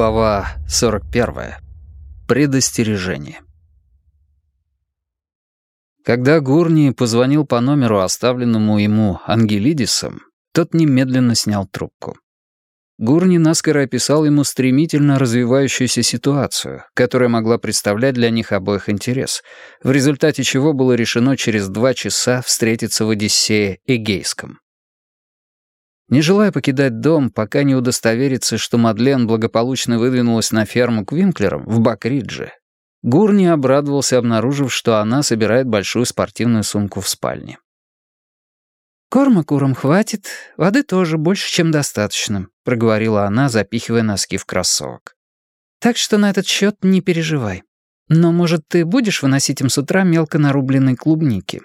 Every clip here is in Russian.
Глава 41. Предостережение. Когда Гурни позвонил по номеру, оставленному ему Ангелидисом, тот немедленно снял трубку. Гурни наскоро описал ему стремительно развивающуюся ситуацию, которая могла представлять для них обоих интерес, в результате чего было решено через два часа встретиться в Одиссее Эгейском. Не желая покидать дом, пока не удостоверится, что Мадлен благополучно выдвинулась на ферму к Винклерам в Бакридже, Гурни обрадовался, обнаружив, что она собирает большую спортивную сумку в спальне. «Корма курам хватит, воды тоже больше, чем достаточно», — проговорила она, запихивая носки в кроссовок. «Так что на этот счет не переживай. Но, может, ты будешь выносить им с утра мелко нарубленной клубники?»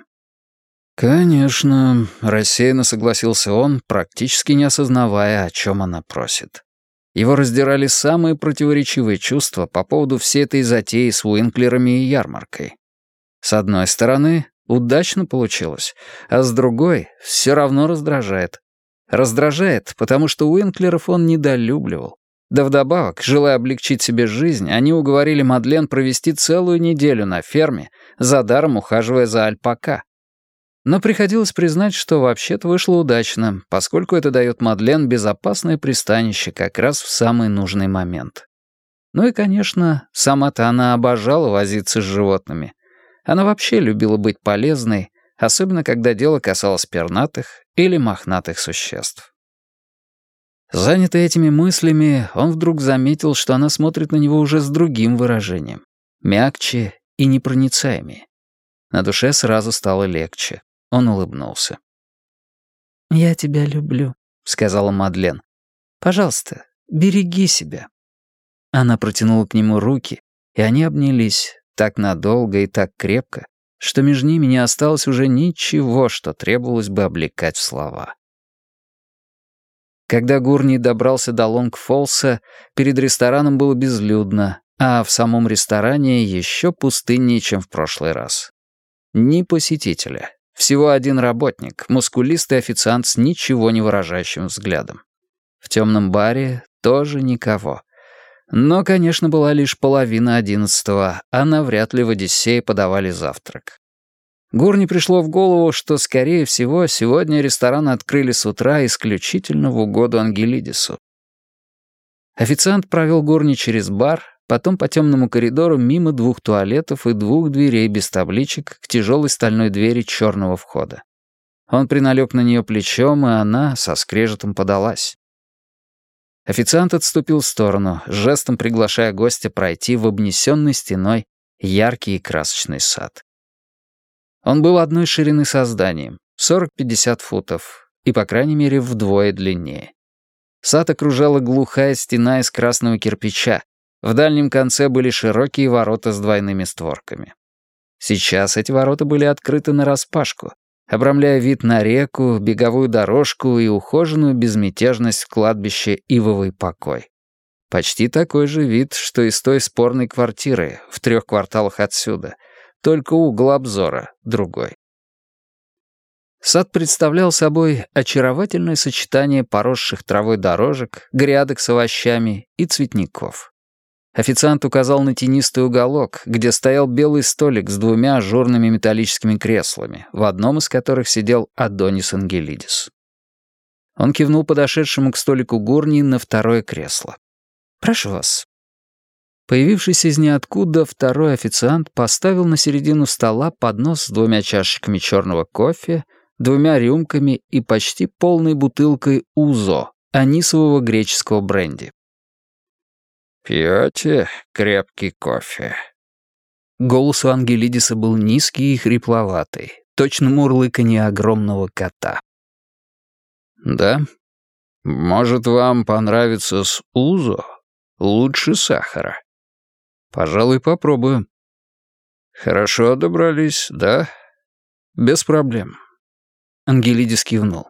«Конечно», — рассеянно согласился он, практически не осознавая, о чем она просит. Его раздирали самые противоречивые чувства по поводу всей этой затеи с Уинклерами и ярмаркой. С одной стороны, удачно получилось, а с другой, все равно раздражает. Раздражает, потому что Уинклеров он недолюбливал. Да вдобавок, желая облегчить себе жизнь, они уговорили Мадлен провести целую неделю на ферме, за даром ухаживая за альпака. Но приходилось признать, что вообще-то вышло удачно, поскольку это дает Мадлен безопасное пристанище как раз в самый нужный момент. Ну и, конечно, сама-то она обожала возиться с животными. Она вообще любила быть полезной, особенно когда дело касалось пернатых или мохнатых существ. Занятый этими мыслями, он вдруг заметил, что она смотрит на него уже с другим выражением, мягче и непроницаемее. На душе сразу стало легче. Он улыбнулся. «Я тебя люблю», — сказала Мадлен. «Пожалуйста, береги себя». Она протянула к нему руки, и они обнялись так надолго и так крепко, что между ними не осталось уже ничего, что требовалось бы облекать в слова. Когда Гурни добрался до Лонг-Фолса, перед рестораном было безлюдно, а в самом ресторане еще пустыннее, чем в прошлый раз. Ни посетителя, всего один работник, мускулистый официант с ничего не выражающим взглядом. В темном баре тоже никого. Но, конечно, была лишь половина одиннадцатого, а навряд ли в Одиссее подавали завтрак. Гурни пришло в голову, что, скорее всего, сегодня ресторан открыли с утра исключительно в угоду Ангелидису. Официант провел Гурни через бар, потом по темному коридору мимо двух туалетов и двух дверей без табличек к тяжелой стальной двери черного входа. Он приналег на нее плечом, и она со скрежетом подалась. Официант отступил в сторону, жестом приглашая гостя пройти в обнесенный стеной яркий и красочный сад. Он был одной ширины со зданием, 40-50 футов, и, по крайней мере, вдвое длиннее. Сад окружала глухая стена из красного кирпича, в дальнем конце были широкие ворота с двойными створками. Сейчас эти ворота были открыты нараспашку, обрамляя вид на реку, беговую дорожку и ухоженную безмятежность в кладбище Ивовый покой. Почти такой же вид, что и с той спорной квартиры в трех кварталах отсюда, только угол обзора другой. Сад представлял собой очаровательное сочетание поросших травой дорожек, грядок с овощами и цветников. Официант указал на тенистый уголок, где стоял белый столик с двумя ажурными металлическими креслами, в одном из которых сидел Адонис Ангелидис. Он кивнул подошедшему к столику Гурни на второе кресло. «Прошу вас». Появившийся из ниоткуда второй официант поставил на середину стола поднос с двумя чашечками черного кофе, двумя рюмками и почти полной бутылкой УЗО, анисового греческого бренди. «Пьете крепкий кофе?» Голос у Ангелидиса был низкий и хрипловатый, точно мурлыканье огромного кота. «Да? Может, вам понравится с узо? Лучше сахара?» «Пожалуй, попробую». «Хорошо добрались, да?» «Без проблем». Ангелидис кивнул.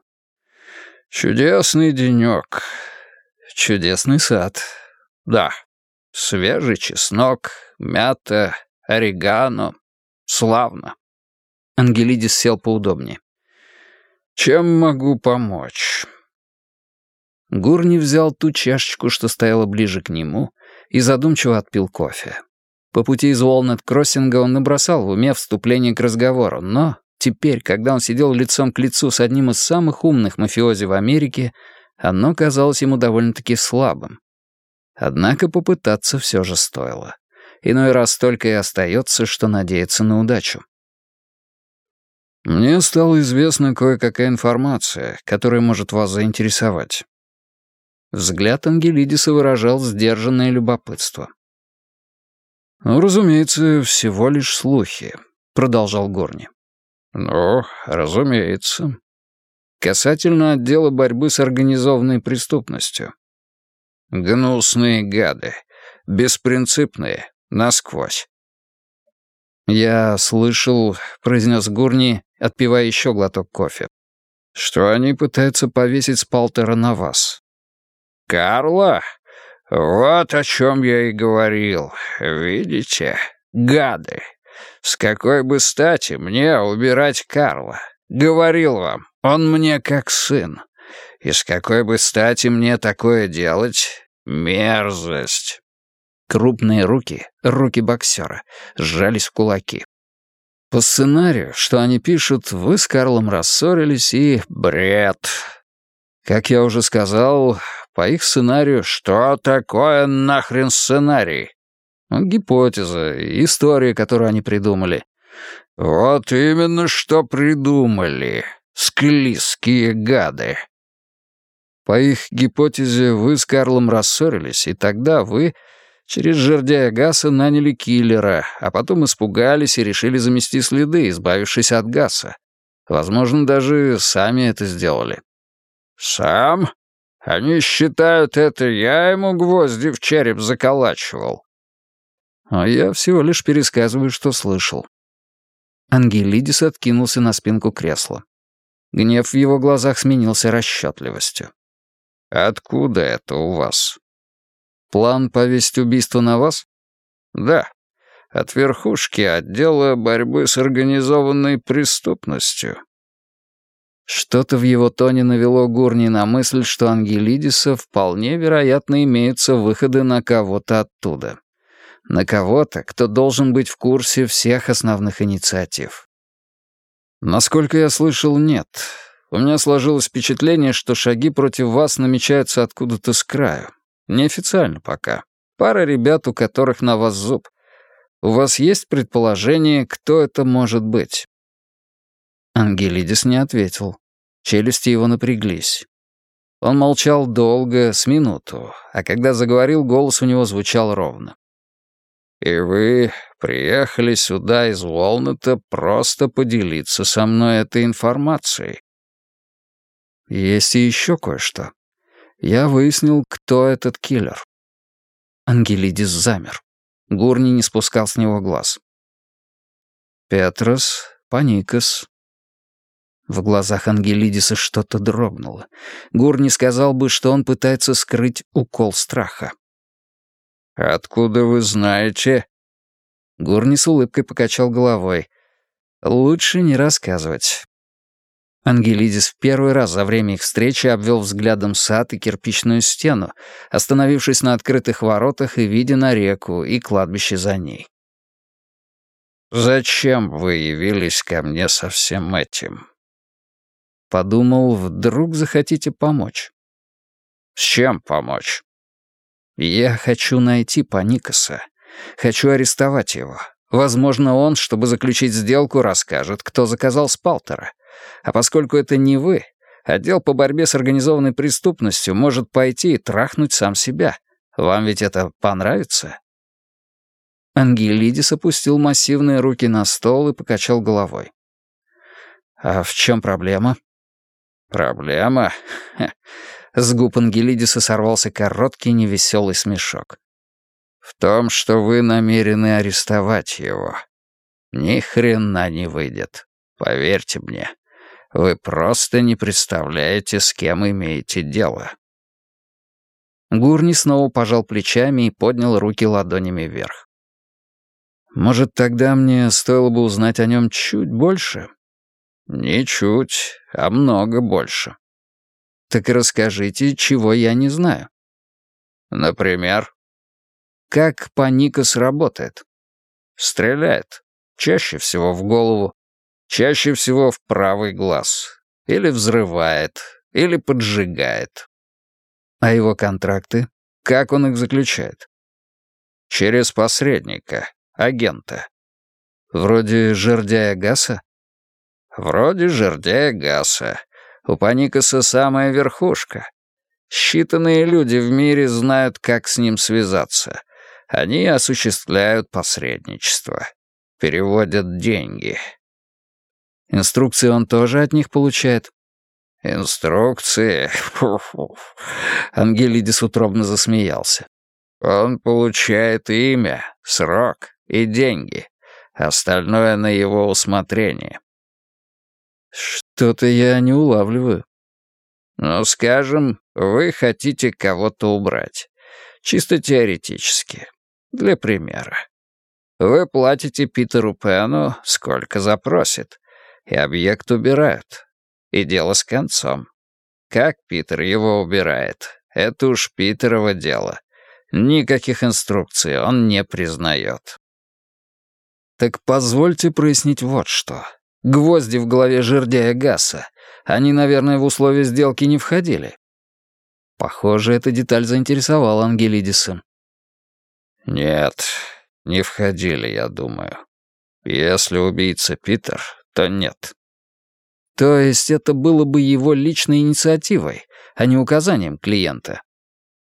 «Чудесный денек. Чудесный сад. Да, Свежий чеснок, мята, орегано. Славно. Ангелидис сел поудобнее. Чем могу помочь? Гурни взял ту чашечку, что стояла ближе к нему, и задумчиво отпил кофе. По пути из Уолнет-Кроссинга он набросал в уме вступление к разговору, но теперь, когда он сидел лицом к лицу с одним из самых умных мафиози в Америке, оно казалось ему довольно-таки слабым. Однако попытаться все же стоило. Иной раз только и остается, что надеяться на удачу. «Мне стала известна кое-какая информация, которая может вас заинтересовать». Взгляд Ангелидиса выражал сдержанное любопытство. «Ну, разумеется, всего лишь слухи», — продолжал Горни. «Ну, разумеется. Касательно отдела борьбы с организованной преступностью. Гнусные гады, беспринципные, насквозь. «Я слышал», — произнес Гурни, отпивая еще глоток кофе, «что они пытаются повесить Спалтера на вас». «Карла? Вот о чем я и говорил. Видите? Гады. С какой бы стати мне убирать Карла? Говорил вам, он мне как сын. И с какой бы стати мне такое делать? Мерзость». Крупные руки, руки боксера, сжались в кулаки. По сценарию, что они пишут, вы с Карлом рассорились и... Бред. Как я уже сказал, по их сценарию, что такое нахрен сценарий? Ну, гипотеза, история, которую они придумали. Вот именно что придумали. Склизкие гады. По их гипотезе, вы с Карлом рассорились, и тогда вы Через жердяя Гаса наняли киллера, а потом испугались и решили замести следы, избавившись от Гаса. Возможно, даже сами это сделали. «Сам? Они считают, это я ему гвозди в череп заколачивал». А я всего лишь пересказываю, что слышал. Ангелидис откинулся на спинку кресла. Гнев в его глазах сменился расчетливостью. «Откуда это у вас?» План повесить убийство на вас? Да. От верхушки отдела борьбы с организованной преступностью. Что-то в его тоне навело Гурни на мысль, что Ангелидиса вполне вероятно имеются выходы на кого-то оттуда. На кого-то, кто должен быть в курсе всех основных инициатив. Насколько я слышал, нет. У меня сложилось впечатление, что шаги против вас намечаются откуда-то с краю. Неофициально пока. Пара ребят, у которых на вас зуб. У вас есть предположение, кто это может быть?» Ангелидис не ответил. Челюсти его напряглись. Он молчал долго, с минуту, а когда заговорил, голос у него звучал ровно. «И вы приехали сюда из Волната просто поделиться со мной этой информацией?» «Есть и еще кое-что я выяснил, кто этот киллер. Ангелидис замер. Гурни не спускал с него глаз. «Петрос, Паникас». В глазах Ангелидиса что-то дрогнуло. Гурни сказал бы, что он пытается скрыть укол страха. «Откуда вы знаете?» Гурни с улыбкой покачал головой. «Лучше не рассказывать. Ангелидис в первый раз за время их встречи обвел взглядом сад и кирпичную стену, остановившись на открытых воротах и видя на реку и кладбище за ней. «Зачем вы явились ко мне со всем этим?» Подумал, вдруг захотите помочь. «С чем помочь?» «Я хочу найти Паникаса. Хочу арестовать его. Возможно, он, чтобы заключить сделку, расскажет, кто заказал Спалтера. А поскольку это не вы, отдел по борьбе с организованной преступностью может пойти и трахнуть сам себя. Вам ведь это понравится?» Ангелидис опустил массивные руки на стол и покачал головой. «А в чем проблема?» «Проблема?» С губ Ангелидиса сорвался короткий невеселый смешок. «В том, что вы намерены арестовать его. Ни хрена не выйдет. Поверьте мне. Вы просто не представляете, с кем имеете дело». Гурни снова пожал плечами и поднял руки ладонями вверх. «Может, тогда мне стоило бы узнать о нем чуть больше?» «Не чуть, а много больше». Так расскажите, чего я не знаю. Например? Как Паникос работает? Стреляет. Чаще всего в голову. Чаще всего в правый глаз. Или взрывает. Или поджигает. А его контракты? Как он их заключает? Через посредника, агента. Вроде жердяя Гаса? Вроде жердяя Гаса. У Паникаса самая верхушка. Считанные люди в мире знают, как с ним связаться. Они осуществляют посредничество. Переводят деньги. Инструкции он тоже от них получает? Инструкции? Фу -фу. Ангелидис утробно засмеялся. Он получает имя, срок и деньги. Остальное на его усмотрение. Что-то я не улавливаю. Ну, скажем, вы хотите кого-то убрать. Чисто теоретически. Для примера. Вы платите Питеру Пену, сколько запросит, и объект убирают. И дело с концом. Как Питер его убирает, это уж Питерово дело. Никаких инструкций он не признает. Так позвольте прояснить вот что. Гвозди в голове жердяя Гасса. Они, наверное, в условия сделки не входили. Похоже, эта деталь заинтересовала Ангелидиса. «Нет, не входили, я думаю. Если убийца Питер, то нет». То есть это было бы его личной инициативой, а не указанием клиента?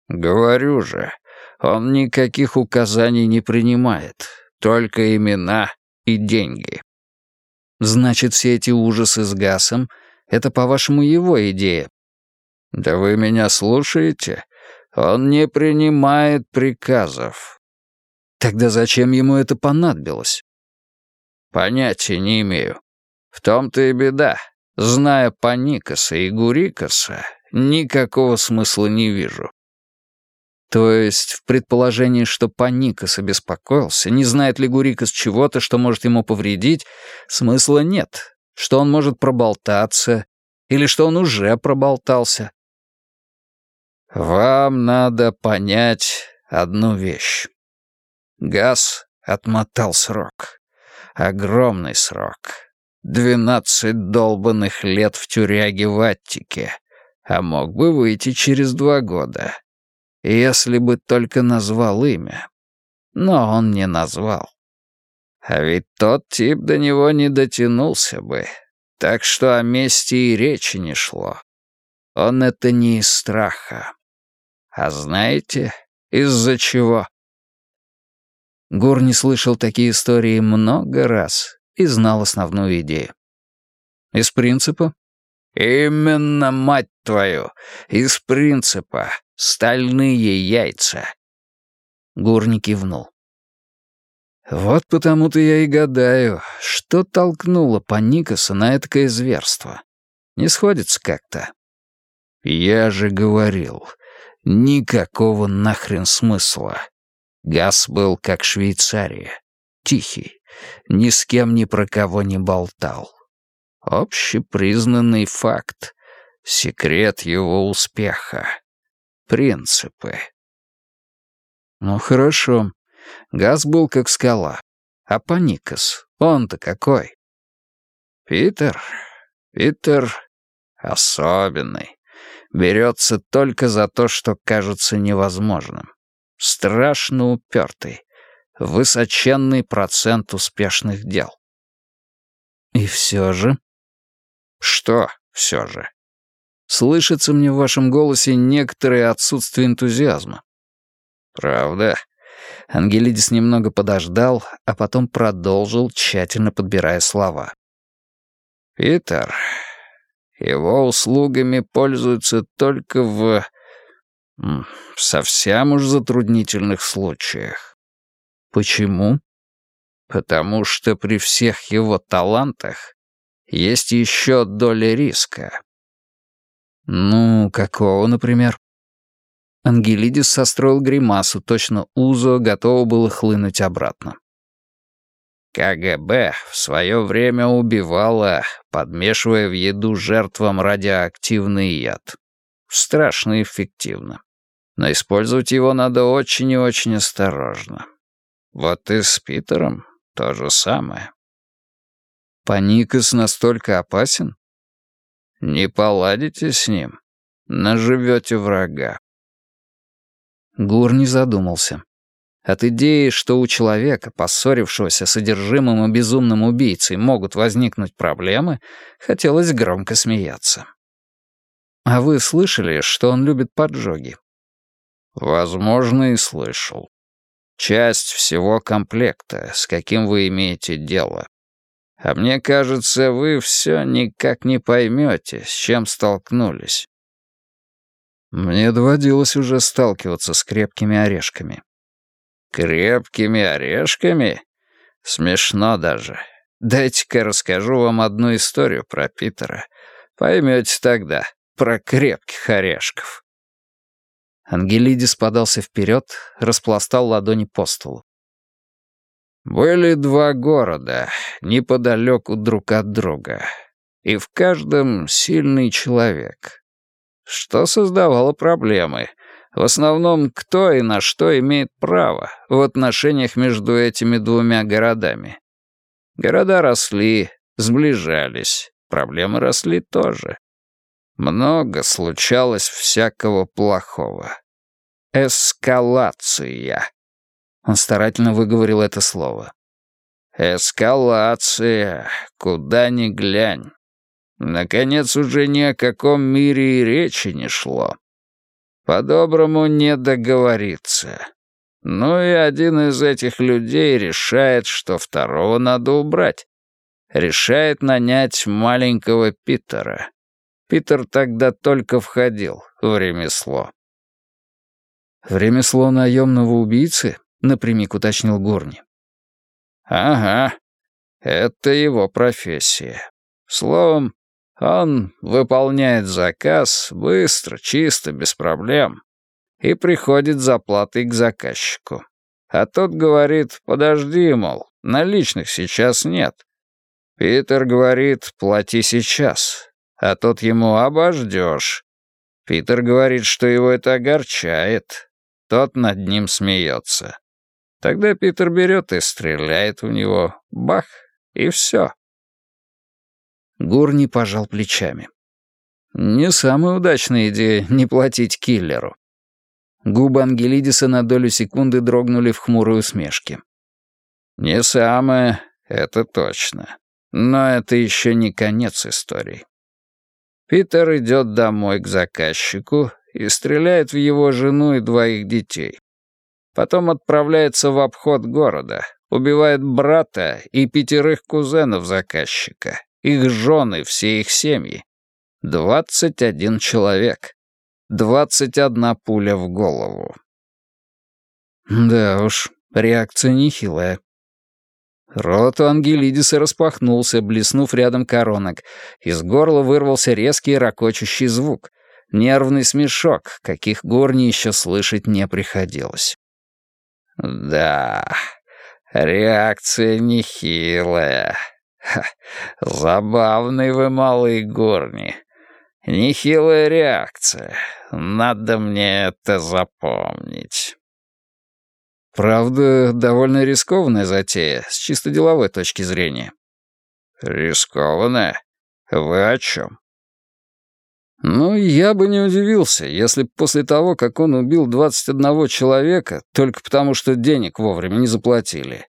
«Говорю же, он никаких указаний не принимает, только имена и деньги». «Значит, все эти ужасы с Гасом — это, по-вашему, его идея, «Да вы меня слушаете? Он не принимает приказов». «Тогда зачем ему это понадобилось?» «Понятия не имею. В том-то и беда. Зная Паникаса и Гурикаса, никакого смысла не вижу». То есть в предположении, что Паникас обеспокоился, не знает ли Гурикас чего-то, что может ему повредить, смысла нет, что он может проболтаться, или что он уже проболтался. Вам надо понять одну вещь. Газ отмотал срок. Огромный срок. Двенадцать долбанных лет в тюряге в Аттике. А мог бы выйти через два года. Если бы только назвал имя. Но он не назвал. А ведь тот тип до него не дотянулся бы. Так что о мести и речи не шло. Он это не из страха. А знаете, из-за чего? Гур не слышал такие истории много раз и знал основную идею. Из принципа? Именно, мать твою, из принципа. Стальные яйца. Гур не кивнул. Вот потому-то я и гадаю, что толкнуло Паникаса на этакое зверство. Не сходится как-то. Я же говорил, Никакого нахрен смысла. Газ был как Швейцария. Тихий. Ни с кем ни про кого не болтал. Общепризнанный факт. Секрет его успеха. Принципы. Ну хорошо. Газ был как скала. А Паникас, он-то какой? Питер. Питер особенный берется только за то, что кажется невозможным. Страшно упертый. Высоченный процент успешных дел. И все же? Что все же? Слышится мне в вашем голосе некоторое отсутствие энтузиазма. Правда? Ангелидис немного подождал, а потом продолжил, тщательно подбирая слова. «Питер, его услугами пользуются только в... совсем уж затруднительных случаях. Почему? Потому что при всех его талантах есть еще доля риска. Ну, какого, например? Ангелидис состроил гримасу, точно Узо готово было хлынуть обратно. КГБ в свое время убивала, подмешивая в еду жертвам радиоактивный яд. страшно эффективно. Но использовать его надо очень и очень осторожно. Вот и с Питером то же самое. Паникас настолько опасен? Не поладите с ним, наживете врага. Гур не задумался. От идеи, что у человека, поссорившегося с одержимым и безумным убийцей, могут возникнуть проблемы, хотелось громко смеяться. «А вы слышали, что он любит поджоги?» «Возможно, и слышал. Часть всего комплекта, с каким вы имеете дело. А мне кажется, вы все никак не поймете, с чем столкнулись». Мне доводилось уже сталкиваться с крепкими орешками. «Крепкими орешками? Смешно даже. Дайте-ка расскажу вам одну историю про Питера. Поймете тогда про крепких орешков». Ангелидис подался вперед, распластал ладони по столу. Были два города, неподалеку друг от друга, и в каждом сильный человек. Что создавало проблемы? В основном, кто и на что имеет право в отношениях между этими двумя городами. Города росли, сближались, проблемы росли тоже. Много случалось всякого плохого. Эскалация. Он старательно выговорил это слово. Эскалация. Куда ни глянь. Наконец, уже ни о каком мире и речи не шло. По-доброму не договориться. Ну и один из этих людей решает, что второго надо убрать. Решает нанять маленького Питера. Питер тогда только входил в ремесло. «В ремесло наемного убийцы?» — напрямик уточнил Горни. «Ага, это его профессия. Словом, он выполняет заказ быстро, чисто, без проблем, и приходит за платой к заказчику. А тот говорит, подожди, мол, наличных сейчас нет. Питер говорит, плати сейчас, а тот ему обождешь. Питер говорит, что его это огорчает. Тот над ним смеется. Тогда Питер берет и стреляет в него. Бах, и все. Гурни пожал плечами. Не самая удачная идея не платить киллеру. Губы Ангелидиса на долю секунды дрогнули в хмурой усмешке. «Не самое, это точно. Но это еще не конец истории. Питер идет домой к заказчику и стреляет в его жену и двоих детей. Потом отправляется в обход города, убивает брата и пятерых кузенов заказчика их жены, все их семьи. Двадцать один человек. Двадцать одна пуля в голову. Да уж, реакция нехилая. Рот у Ангелидиса распахнулся, блеснув рядом коронок. Из горла вырвался резкий ракочущий звук. Нервный смешок, каких горни еще слышать не приходилось. «Да, реакция нехилая», Ха, забавный вы, малый горни. Нехилая реакция. Надо мне это запомнить. Правда, довольно рискованная затея, с чисто деловой точки зрения. Рискованная? Вы о чем? Ну, я бы не удивился, если после того, как он убил 21 человека, только потому что денег вовремя не заплатили,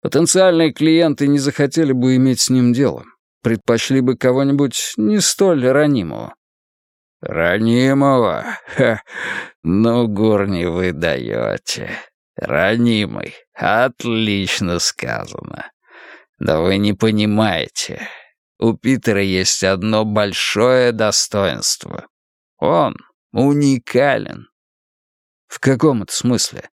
Потенциальные клиенты не захотели бы иметь с ним дело. Предпочли бы кого-нибудь не столь ранимого. «Ранимого? Ха, ну, Гурни, вы даете. Ранимый. Отлично сказано. Да вы не понимаете. У Питера есть одно большое достоинство. Он уникален». «В каком это смысле?»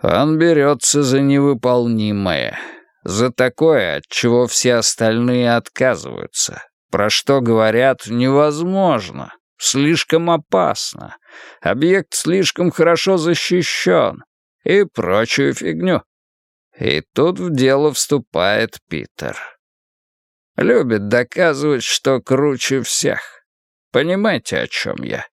Он берется за невыполнимое, за такое, от чего все остальные отказываются, про что говорят невозможно, слишком опасно, объект слишком хорошо защищен и прочую фигню. И тут в дело вступает Питер. Любит доказывать, что круче всех. Понимаете, о чем я?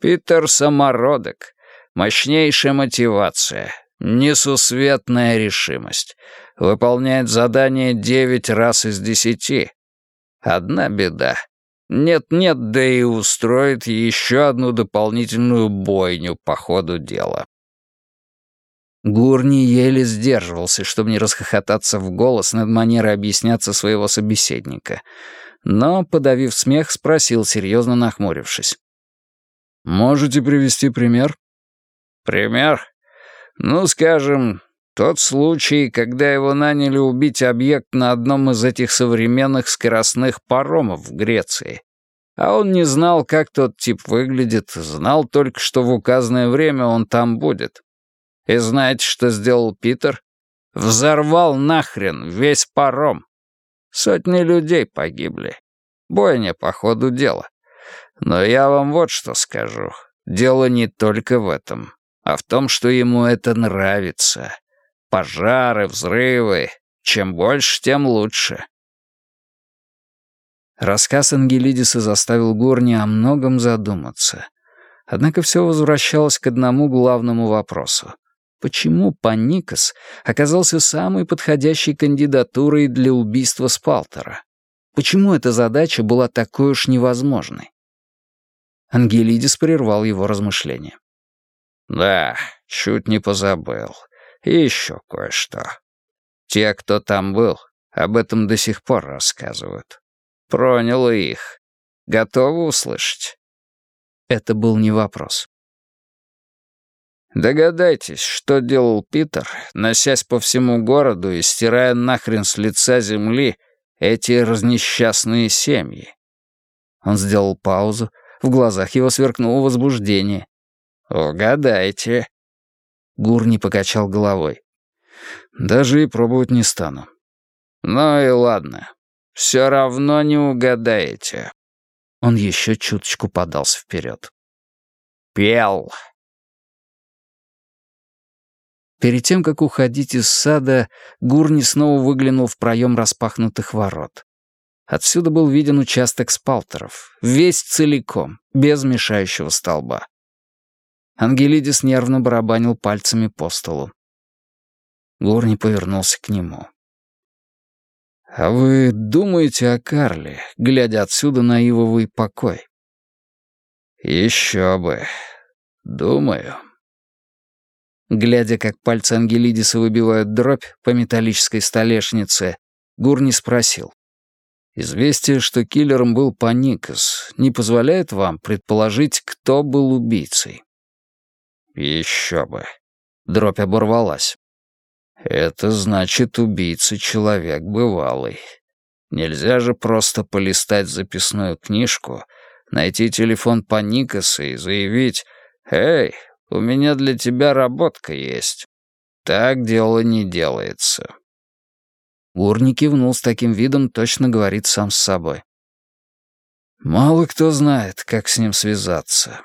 Питер самородок, мощнейшая мотивация, несусветная решимость. Выполняет задание девять раз из десяти. Одна беда. Нет-нет, да и устроит еще одну дополнительную бойню по ходу дела. Гурни еле сдерживался, чтобы не расхохотаться в голос над манерой объясняться своего собеседника. Но, подавив смех, спросил, серьезно нахмурившись. «Можете привести пример?» «Пример? Ну, скажем, тот случай, когда его наняли убить объект на одном из этих современных скоростных паромов в Греции. А он не знал, как тот тип выглядит, знал только, что в указанное время он там будет. И знаете, что сделал Питер? Взорвал нахрен весь паром. Сотни людей погибли. Бойня по ходу дела. Но я вам вот что скажу. Дело не только в этом, а в том, что ему это нравится. Пожары, взрывы. Чем больше, тем лучше. Рассказ Ангелидиса заставил Горни о многом задуматься. Однако все возвращалось к одному главному вопросу. Почему Паникас оказался самой подходящей кандидатурой для убийства Спалтера? Почему эта задача была такой уж невозможной? Ангелидис прервал его размышления. «Да, чуть не позабыл. И еще кое-что. Те, кто там был, об этом до сих пор рассказывают. Проняло их. Готовы услышать?» Это был не вопрос. Догадайтесь, что делал Питер, носясь по всему городу и стирая нахрен с лица земли эти разнесчастные семьи. Он сделал паузу, в глазах его сверкнуло возбуждение. «Угадайте». Гурни покачал головой. «Даже и пробовать не стану». «Ну и ладно. Все равно не угадаете». Он еще чуточку подался вперед. «Пел». Перед тем, как уходить из сада, Гурни снова выглянул в проем распахнутых ворот. Отсюда был виден участок спалтеров, весь целиком, без мешающего столба. Ангелидис нервно барабанил пальцами по столу. Гурни повернулся к нему. «А вы думаете о Карле, глядя отсюда на ивовый покой?» «Еще бы. Думаю». Глядя, как пальцы Ангелидиса выбивают дробь по металлической столешнице, Гурни спросил. «Известие, что киллером был Паникас, не позволяет вам предположить, кто был убийцей?» «Еще бы». Дробь оборвалась. «Это значит, убийца человек бывалый. Нельзя же просто полистать записную книжку, найти телефон Паникаса и заявить «Эй, у меня для тебя работка есть. Так дело не делается». Гурни кивнул с таким видом, точно говорит сам с собой. «Мало кто знает, как с ним связаться.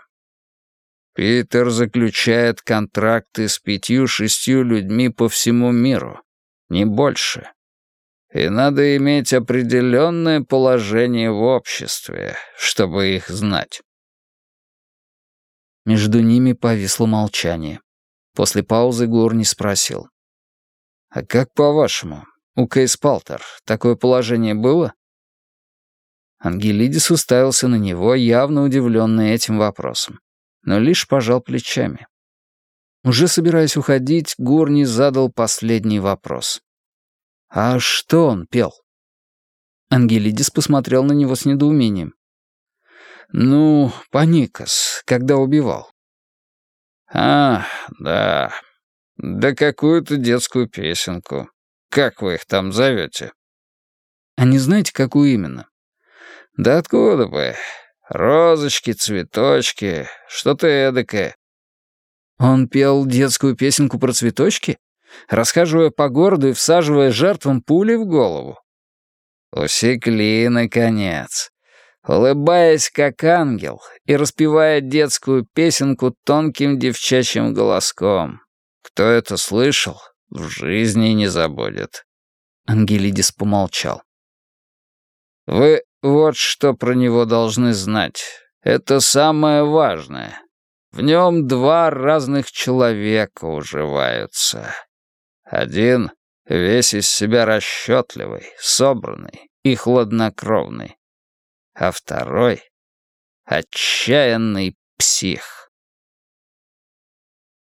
Питер заключает контракты с пятью-шестью людьми по всему миру, не больше. И надо иметь определенное положение в обществе, чтобы их знать. Между ними повисло молчание. После паузы Гурни спросил. «А как по-вашему, у Кейс Палтер такое положение было?» Ангелидис уставился на него, явно удивленный этим вопросом, но лишь пожал плечами. Уже собираясь уходить, Гурни задал последний вопрос. «А что он пел?» Ангелидис посмотрел на него с недоумением. «Ну, Паникас, когда убивал». «А, да. Да какую-то детскую песенку. Как вы их там зовете?» «А не знаете, какую именно?» «Да откуда бы? Розочки, цветочки, что-то эдакое». Он пел детскую песенку про цветочки, расхаживая по городу и всаживая жертвам пули в голову. Усекли, наконец улыбаясь как ангел и распевая детскую песенку тонким девчачьим голоском. Кто это слышал, в жизни не забудет. Ангелидис помолчал. Вы вот что про него должны знать. Это самое важное. В нем два разных человека уживаются. Один весь из себя расчетливый, собранный и хладнокровный. А второй — отчаянный псих.